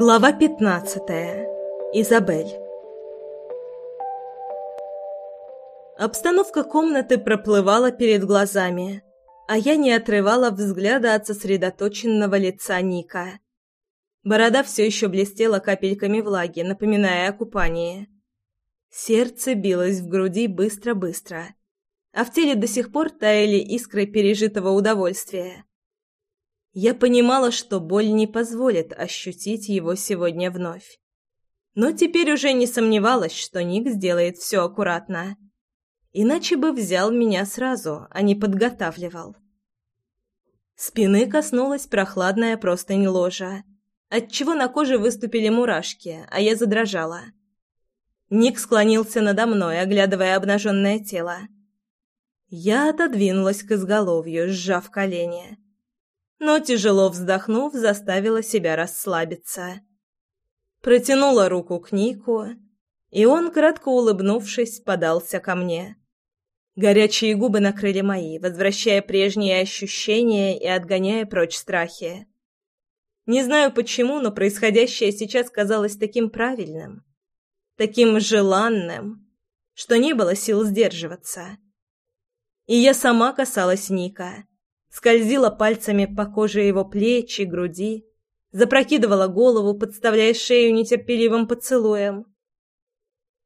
Глава 15. Изабель. Обстановка комнаты проплывала перед глазами, а я не отрывала взгляда от сосредоточенного лица Ника. Борода все еще блестела капельками влаги, напоминая о купании. Сердце билось в груди быстро-быстро, а в теле до сих пор таяли искры пережитого удовольствия. Я понимала, что боль не позволит ощутить его сегодня вновь. Но теперь уже не сомневалась, что Ник сделает все аккуратно. Иначе бы взял меня сразу, а не подготавливал. Спины коснулась прохладная простынь ложа, отчего на коже выступили мурашки, а я задрожала. Ник склонился надо мной, оглядывая обнаженное тело. Я отодвинулась к изголовью, сжав колени но, тяжело вздохнув, заставила себя расслабиться. Протянула руку к Нику, и он, кратко улыбнувшись, подался ко мне. Горячие губы накрыли мои, возвращая прежние ощущения и отгоняя прочь страхи. Не знаю почему, но происходящее сейчас казалось таким правильным, таким желанным, что не было сил сдерживаться. И я сама касалась Ника, скользила пальцами по коже его плеч и груди, запрокидывала голову, подставляя шею нетерпеливым поцелуем.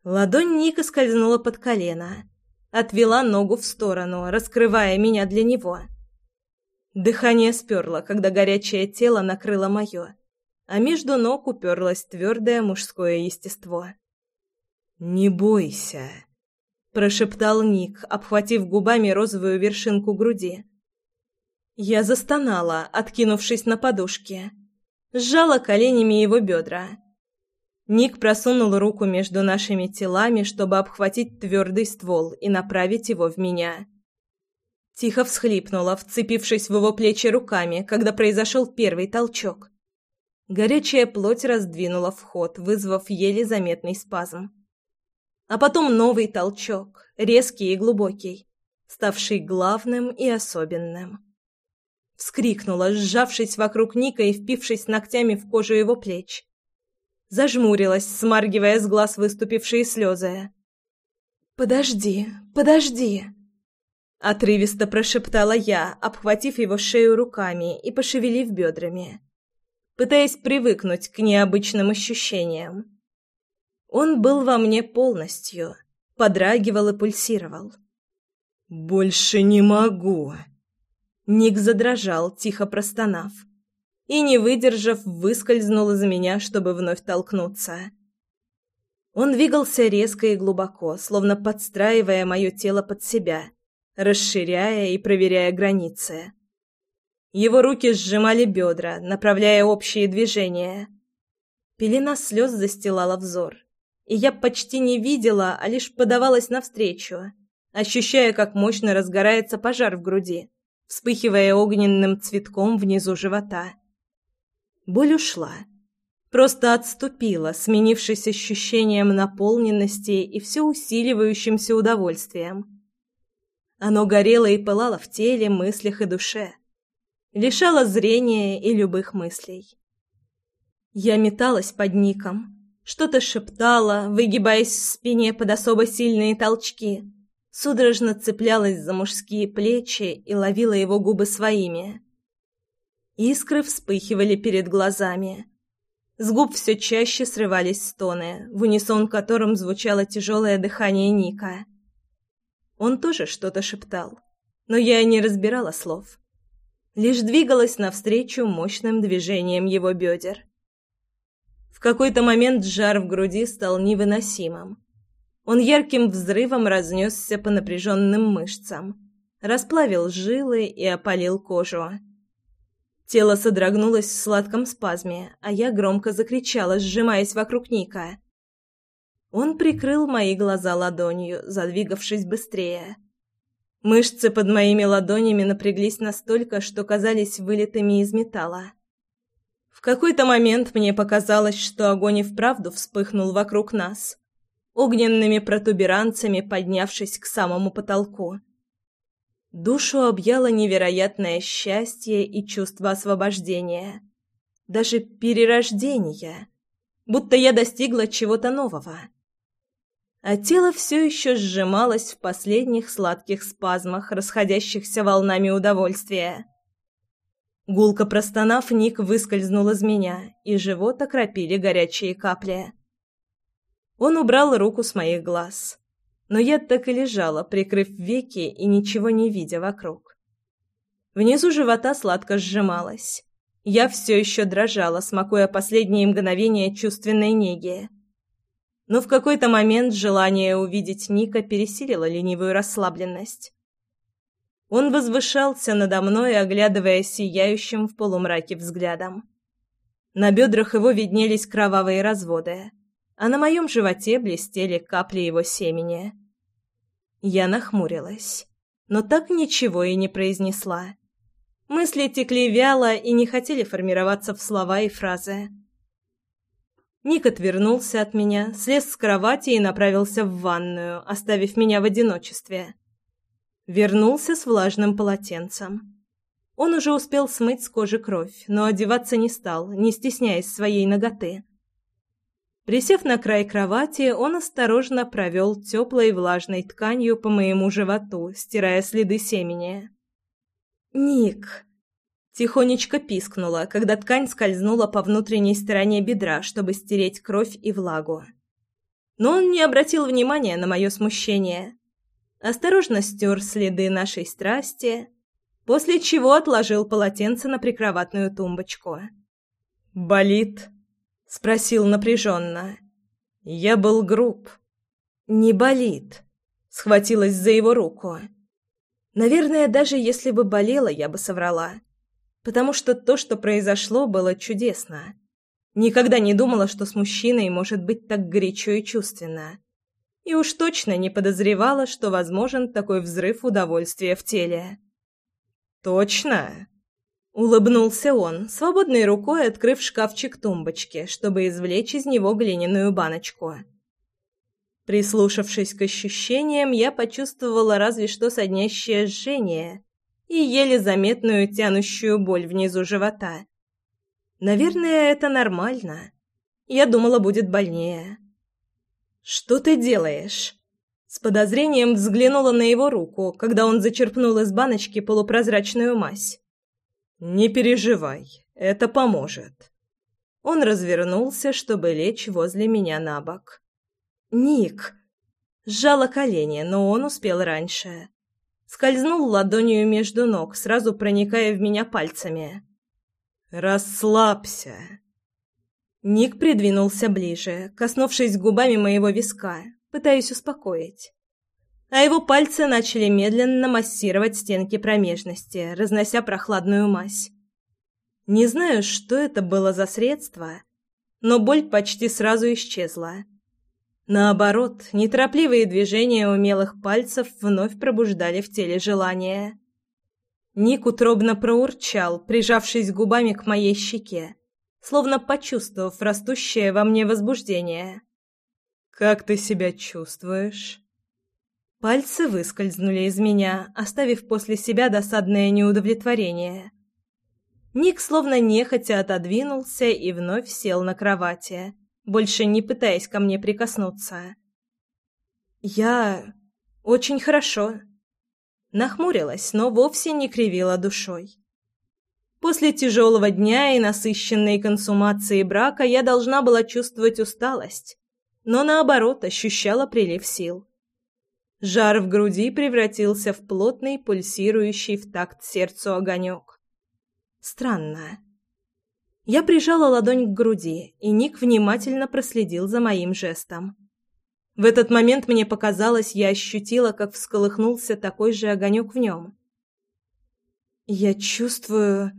Ладонь Ника скользнула под колено, отвела ногу в сторону, раскрывая меня для него. Дыхание сперло, когда горячее тело накрыло мое, а между ног уперлось твердое мужское естество. «Не бойся», — прошептал Ник, обхватив губами розовую вершинку груди. Я застонала, откинувшись на подушке. Сжала коленями его бедра. Ник просунул руку между нашими телами, чтобы обхватить твердый ствол и направить его в меня. Тихо всхлипнула, вцепившись в его плечи руками, когда произошел первый толчок. Горячая плоть раздвинула вход, вызвав еле заметный спазм. А потом новый толчок, резкий и глубокий, ставший главным и особенным вскрикнула, сжавшись вокруг Ника и впившись ногтями в кожу его плеч. Зажмурилась, смаргивая с глаз выступившие слезы. «Подожди, подожди!» Отрывисто прошептала я, обхватив его шею руками и пошевелив бедрами, пытаясь привыкнуть к необычным ощущениям. Он был во мне полностью, подрагивал и пульсировал. «Больше не могу!» Ник задрожал, тихо простонав. И, не выдержав, выскользнул из меня, чтобы вновь толкнуться. Он двигался резко и глубоко, словно подстраивая мое тело под себя, расширяя и проверяя границы. Его руки сжимали бедра, направляя общие движения. Пелена слез застилала взор, и я почти не видела, а лишь подавалась навстречу, ощущая, как мощно разгорается пожар в груди вспыхивая огненным цветком внизу живота. Боль ушла. Просто отступила, сменившись ощущением наполненности и все усиливающимся удовольствием. Оно горело и пылало в теле, мыслях и душе. Лишало зрения и любых мыслей. Я металась под ником, что-то шептала, выгибаясь в спине под особо сильные толчки — судорожно цеплялась за мужские плечи и ловила его губы своими. Искры вспыхивали перед глазами. С губ все чаще срывались стоны, в унисон которым звучало тяжелое дыхание Ника. Он тоже что-то шептал, но я не разбирала слов. Лишь двигалась навстречу мощным движением его бедер. В какой-то момент жар в груди стал невыносимым. Он ярким взрывом разнесся по напряженным мышцам, расплавил жилы и опалил кожу. Тело содрогнулось в сладком спазме, а я громко закричала, сжимаясь вокруг Ника. Он прикрыл мои глаза ладонью, задвигавшись быстрее. Мышцы под моими ладонями напряглись настолько, что казались вылитыми из металла. В какой-то момент мне показалось, что огонь и вправду вспыхнул вокруг нас огненными протуберанцами поднявшись к самому потолку. Душу объяло невероятное счастье и чувство освобождения. даже перерождения, будто я достигла чего-то нового. А тело все еще сжималось в последних сладких спазмах, расходящихся волнами удовольствия. Гулко простонав, Ник выскользнул из меня, и живот окропили горячие капли. Он убрал руку с моих глаз, но я так и лежала, прикрыв веки и ничего не видя вокруг. Внизу живота сладко сжималось. Я все еще дрожала, смакуя последние мгновения чувственной неги. Но в какой-то момент желание увидеть Ника пересилило ленивую расслабленность. Он возвышался надо мной, оглядывая сияющим в полумраке взглядом. На бедрах его виднелись кровавые разводы, а на моем животе блестели капли его семени. Я нахмурилась, но так ничего и не произнесла. Мысли текли вяло и не хотели формироваться в слова и фразы. Ник отвернулся от меня, слез с кровати и направился в ванную, оставив меня в одиночестве. Вернулся с влажным полотенцем. Он уже успел смыть с кожи кровь, но одеваться не стал, не стесняясь своей ноготы. Присев на край кровати, он осторожно провел теплой влажной тканью по моему животу, стирая следы семени. «Ник!» Тихонечко пискнула, когда ткань скользнула по внутренней стороне бедра, чтобы стереть кровь и влагу. Но он не обратил внимания на мое смущение. Осторожно стер следы нашей страсти, после чего отложил полотенце на прикроватную тумбочку. «Болит?» — спросил напряженно. «Я был груб». «Не болит», — схватилась за его руку. Наверное, даже если бы болела, я бы соврала. Потому что то, что произошло, было чудесно. Никогда не думала, что с мужчиной может быть так горячо и чувственно. И уж точно не подозревала, что возможен такой взрыв удовольствия в теле. «Точно?» Улыбнулся он, свободной рукой открыв шкафчик тумбочки, чтобы извлечь из него глиняную баночку. Прислушавшись к ощущениям, я почувствовала разве что соднящее жжение и еле заметную тянущую боль внизу живота. Наверное, это нормально. Я думала, будет больнее. «Что ты делаешь?» С подозрением взглянула на его руку, когда он зачерпнул из баночки полупрозрачную мазь. «Не переживай, это поможет». Он развернулся, чтобы лечь возле меня на бок. «Ник!» Сжала колени, но он успел раньше. Скользнул ладонью между ног, сразу проникая в меня пальцами. «Расслабься!» Ник придвинулся ближе, коснувшись губами моего виска, пытаясь успокоить. А его пальцы начали медленно массировать стенки промежности, разнося прохладную мазь. Не знаю, что это было за средство, но боль почти сразу исчезла. Наоборот, неторопливые движения умелых пальцев вновь пробуждали в теле желание. Ник утробно проурчал, прижавшись губами к моей щеке, словно почувствовав растущее во мне возбуждение. «Как ты себя чувствуешь?» Пальцы выскользнули из меня, оставив после себя досадное неудовлетворение. Ник словно нехотя отодвинулся и вновь сел на кровати больше не пытаясь ко мне прикоснуться. «Я... очень хорошо». Нахмурилась, но вовсе не кривила душой. После тяжелого дня и насыщенной консумации брака я должна была чувствовать усталость, но наоборот ощущала прилив сил. Жар в груди превратился в плотный, пульсирующий в такт сердцу огонек. Странно. Я прижала ладонь к груди, и Ник внимательно проследил за моим жестом. В этот момент мне показалось, я ощутила, как всколыхнулся такой же огонек в нем. «Я чувствую...»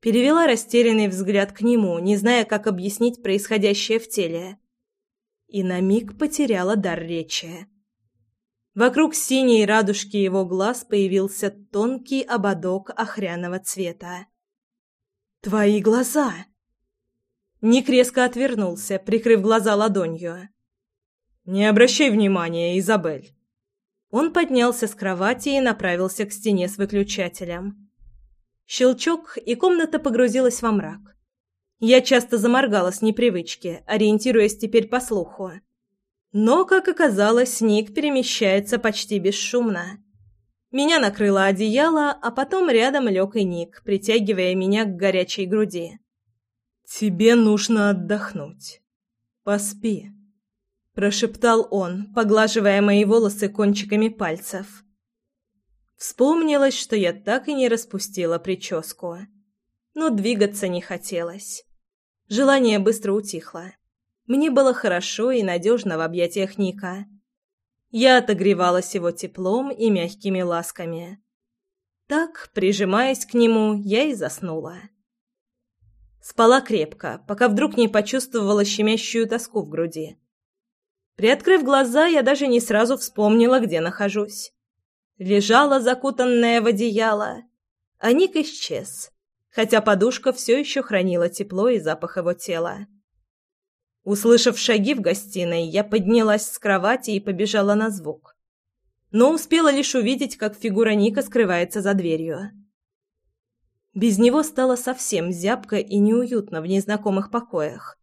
Перевела растерянный взгляд к нему, не зная, как объяснить происходящее в теле. И на миг потеряла дар речи. Вокруг синей радужки его глаз появился тонкий ободок охряного цвета. Твои глаза!» Ник резко отвернулся, прикрыв глаза ладонью. «Не обращай внимания, Изабель!» Он поднялся с кровати и направился к стене с выключателем. Щелчок, и комната погрузилась во мрак. Я часто заморгала с непривычки, ориентируясь теперь по слуху. Но, как оказалось, Ник перемещается почти бесшумно. Меня накрыло одеяло, а потом рядом лег и Ник, притягивая меня к горячей груди. «Тебе нужно отдохнуть. Поспи», — прошептал он, поглаживая мои волосы кончиками пальцев. Вспомнилось, что я так и не распустила прическу. Но двигаться не хотелось. Желание быстро утихло. Мне было хорошо и надежно в объятиях Ника. Я отогревалась его теплом и мягкими ласками. Так, прижимаясь к нему, я и заснула. Спала крепко, пока вдруг не почувствовала щемящую тоску в груди. Приоткрыв глаза, я даже не сразу вспомнила, где нахожусь. Лежала закутанная в одеяло, а Ник исчез, хотя подушка все еще хранила тепло и запах его тела. Услышав шаги в гостиной, я поднялась с кровати и побежала на звук. Но успела лишь увидеть, как фигура Ника скрывается за дверью. Без него стало совсем зябко и неуютно в незнакомых покоях.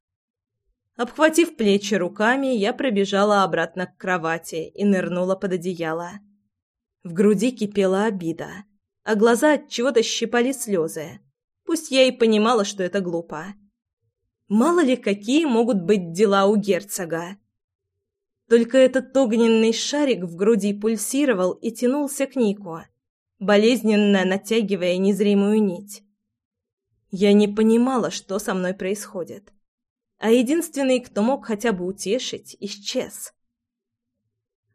Обхватив плечи руками, я пробежала обратно к кровати и нырнула под одеяло. В груди кипела обида, а глаза от чего-то щипали слезы. Пусть я и понимала, что это глупо. Мало ли какие могут быть дела у герцога. Только этот огненный шарик в груди пульсировал и тянулся к Нику, болезненно натягивая незримую нить. Я не понимала, что со мной происходит. А единственный, кто мог хотя бы утешить, исчез.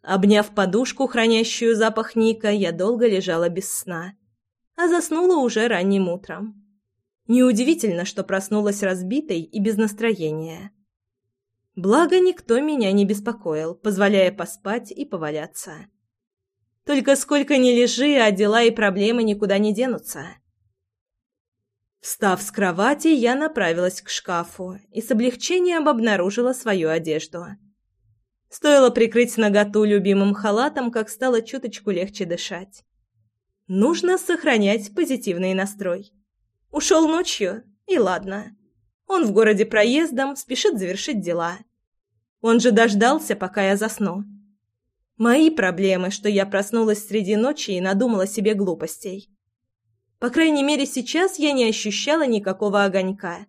Обняв подушку, хранящую запах Ника, я долго лежала без сна, а заснула уже ранним утром. Неудивительно, что проснулась разбитой и без настроения. Благо, никто меня не беспокоил, позволяя поспать и поваляться. Только сколько ни лежи, а дела и проблемы никуда не денутся. Встав с кровати, я направилась к шкафу и с облегчением обнаружила свою одежду. Стоило прикрыть наготу любимым халатом, как стало чуточку легче дышать. Нужно сохранять позитивный настрой. Ушел ночью, и ладно. Он в городе проездом, спешит завершить дела. Он же дождался, пока я засну. Мои проблемы, что я проснулась среди ночи и надумала себе глупостей. По крайней мере, сейчас я не ощущала никакого огонька.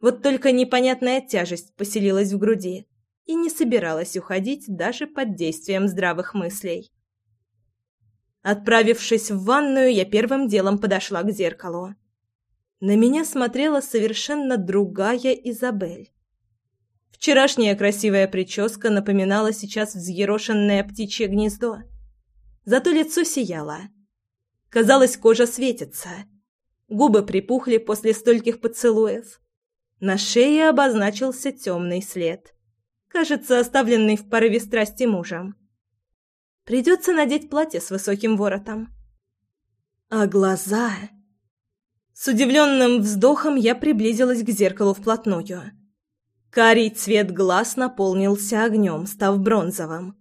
Вот только непонятная тяжесть поселилась в груди и не собиралась уходить даже под действием здравых мыслей. Отправившись в ванную, я первым делом подошла к зеркалу на меня смотрела совершенно другая Изабель. Вчерашняя красивая прическа напоминала сейчас взъерошенное птичье гнездо. Зато лицо сияло. Казалось, кожа светится. Губы припухли после стольких поцелуев. На шее обозначился темный след. Кажется, оставленный в порыве страсти мужем. Придется надеть платье с высоким воротом. А глаза... С удивленным вздохом я приблизилась к зеркалу вплотную. Карий цвет глаз наполнился огнем, став бронзовым,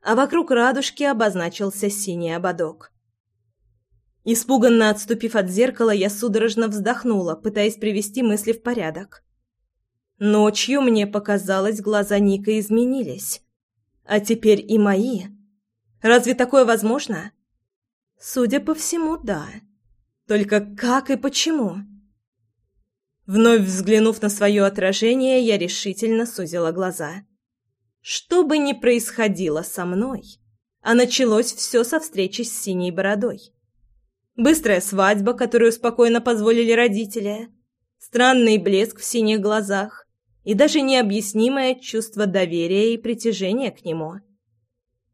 а вокруг радужки обозначился синий ободок. Испуганно отступив от зеркала, я судорожно вздохнула, пытаясь привести мысли в порядок. Ночью мне показалось, глаза Ника изменились. А теперь и мои. Разве такое возможно? Судя по всему, да. Только как и почему? Вновь взглянув на свое отражение, я решительно сузила глаза. Что бы ни происходило со мной, а началось все со встречи с синей бородой. Быстрая свадьба, которую спокойно позволили родители, странный блеск в синих глазах и даже необъяснимое чувство доверия и притяжения к нему –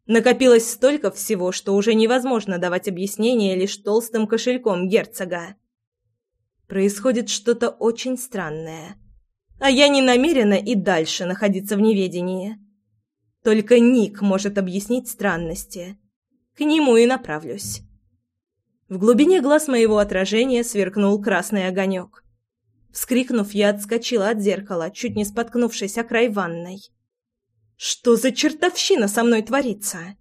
Накопилось столько всего, что уже невозможно давать объяснение лишь толстым кошельком герцога. Происходит что-то очень странное. А я не намерена и дальше находиться в неведении. Только Ник может объяснить странности. К нему и направлюсь. В глубине глаз моего отражения сверкнул красный огонек. Вскрикнув, я отскочила от зеркала, чуть не споткнувшись о край ванной. Что за чертовщина со мной творится?